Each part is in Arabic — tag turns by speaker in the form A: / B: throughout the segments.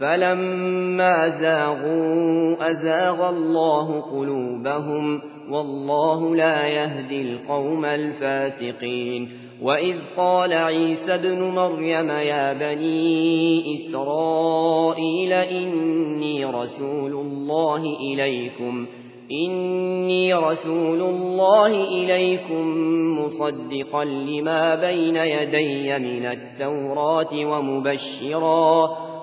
A: فلما زاغوا أزاغ الله قلوبهم والله لا يهدي القوم الفاسقين وإذ قال عيسى بن مريم يا بني إسرائيل إني رسول الله إليكم إني رسول الله إليكم مصدقا لما بين يدي من التوراة ومبشرا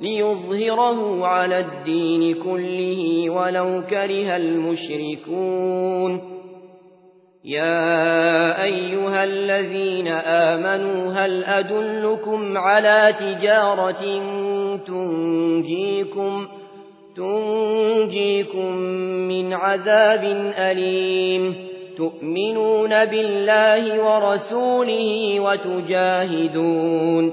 A: ليظهره على الدين كله ولو كره المشركون. يا أيها الذين آمنوا هل أدلكم على تجارة تنجيكم تنجيكم من عذاب أليم؟ تؤمنون بالله ورسوله وتجاهدون.